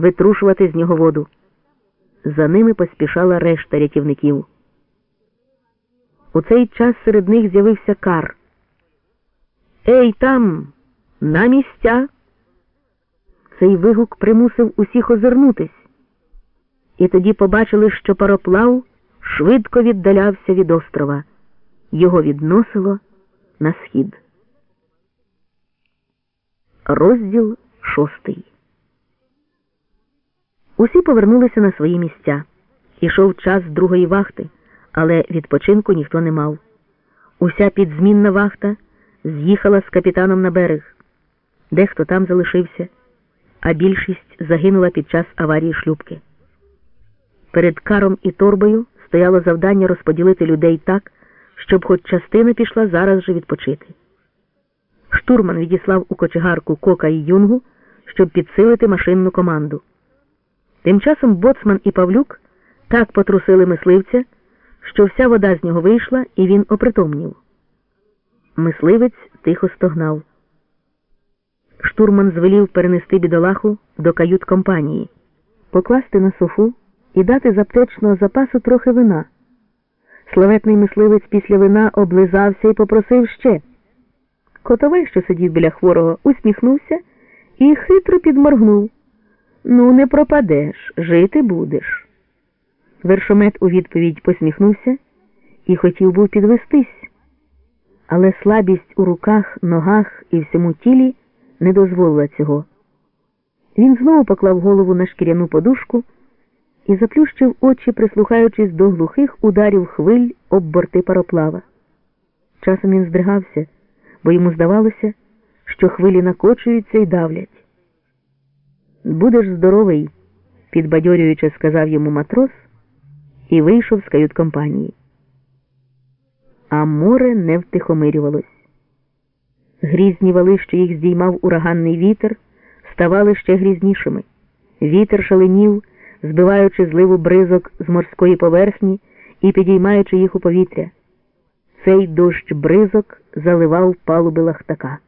витрушувати з нього воду. За ними поспішала решта рятівників. У цей час серед них з'явився кар. Ей там, на місця. Цей вигук примусив усіх озирнутись, і тоді побачили, що пароплав швидко віддалявся від острова. Його відносило на схід. Розділ шостий. Усі повернулися на свої місця. Ішов час другої вахти, але відпочинку ніхто не мав. Уся підзмінна вахта з'їхала з капітаном на берег. Дехто там залишився, а більшість загинула під час аварії шлюбки. Перед каром і торбою стояло завдання розподілити людей так, щоб хоч частина пішла зараз же відпочити. Штурман відіслав у кочегарку Кока і Юнгу, щоб підсилити машинну команду. Тим часом боцман і Павлюк так потрусили мисливця, що вся вода з нього вийшла, і він опритомнів. Мисливець тихо стогнав. Штурман звелів перенести бідолаху до кают компанії, покласти на софу і дати з аптечного запасу трохи вина. Славетний мисливець після вина облизався і попросив ще. Котовий, що сидів біля хворого, усміхнувся і хитро підморгнув. Ну, не пропадеш, жити будеш. Вершомет у відповідь посміхнувся і хотів був підвестись, але слабість у руках, ногах і всьому тілі не дозволила цього. Він знову поклав голову на шкіряну подушку і заплющив очі, прислухаючись до глухих ударів хвиль об борти пароплава. Часом він здригався, бо йому здавалося, що хвилі накочуються і давлять. Будеш здоровий, підбадьорюючи, сказав йому матрос і вийшов з кают-компанії. А море не втихомирювалось. Грізні вали, що їх здіймав ураганний вітер, ставали ще грізнішими. Вітер шаленів, збиваючи зливу бризок з морської поверхні і підіймаючи їх у повітря. Цей дощ бризок заливав палуби лахтака.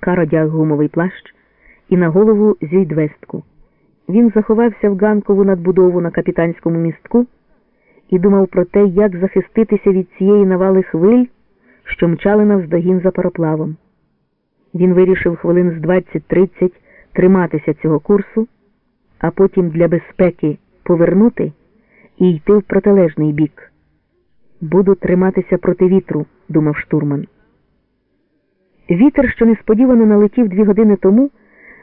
Кар одяг гумовий плащ і на голову зюйдвестку. Він заховався в ганкову надбудову на капітанському містку і думав про те, як захиститися від цієї навали хвиль, що мчали навздогін за пароплавом. Він вирішив хвилин з 20-30 триматися цього курсу, а потім для безпеки повернути і йти в протилежний бік. Буду триматися проти вітру, думав штурман. Вітер, що несподівано налетів дві години тому,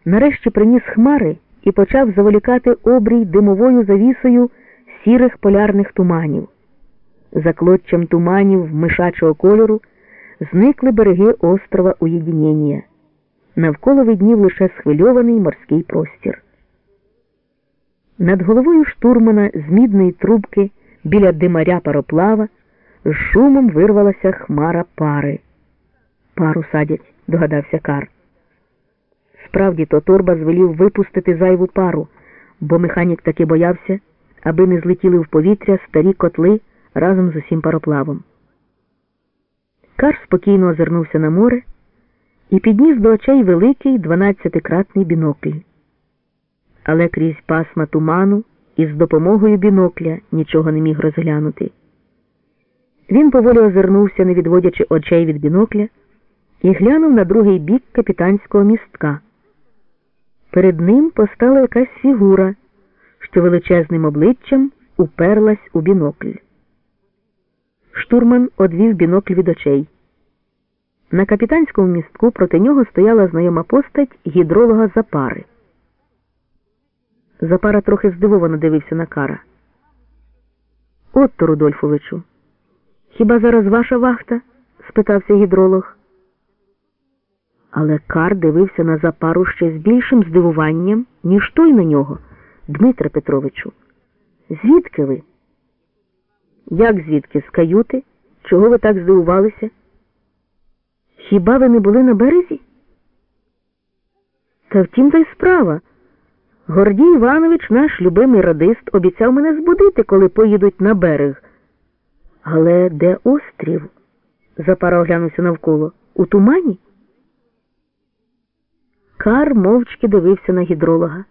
нарешті приніс хмари і почав заволікати обрій димовою завісою сірих полярних туманів. За клоччям туманів мишачого кольору зникли береги острова Уєдінєння. Навколо виднів лише схвильований морський простір. Над головою штурмана з мідної трубки біля димаря пароплава з шумом вирвалася хмара пари. Пару садять, догадався Кар. Справді, то торба звелів випустити зайву пару, бо механік таки боявся, аби не злетіли в повітря старі котли разом з усім пароплавом. Кар спокійно озирнувся на море і підніс до очей великий дванадцятикратний бінокль. Але крізь пасма туману і з допомогою бінокля нічого не міг розглянути. Він поволі озирнувся, не відводячи очей від бінокля, і глянув на другий бік капітанського містка. Перед ним постала якась фігура, що величезним обличчям уперлась у бінокль. Штурман одвів бінокль від очей. На капітанському містку проти нього стояла знайома постать гідролога Запари. Запара трохи здивовано дивився на кара. Отто, Рудольфовичу, хіба зараз ваша вахта? спитався гідролог. Але Кар дивився на запару ще з більшим здивуванням, ніж той на нього, Дмитре Петровичу. Звідки ви? Як звідки? З каюти? Чого ви так здивувалися? Хіба ви не були на березі? Та втім та й справа. Гордій Іванович, наш любимий радист, обіцяв мене збудити, коли поїдуть на берег. Але де острів? Запара оглянувся навколо. У тумані? Кар мовчки дивився на гідролога.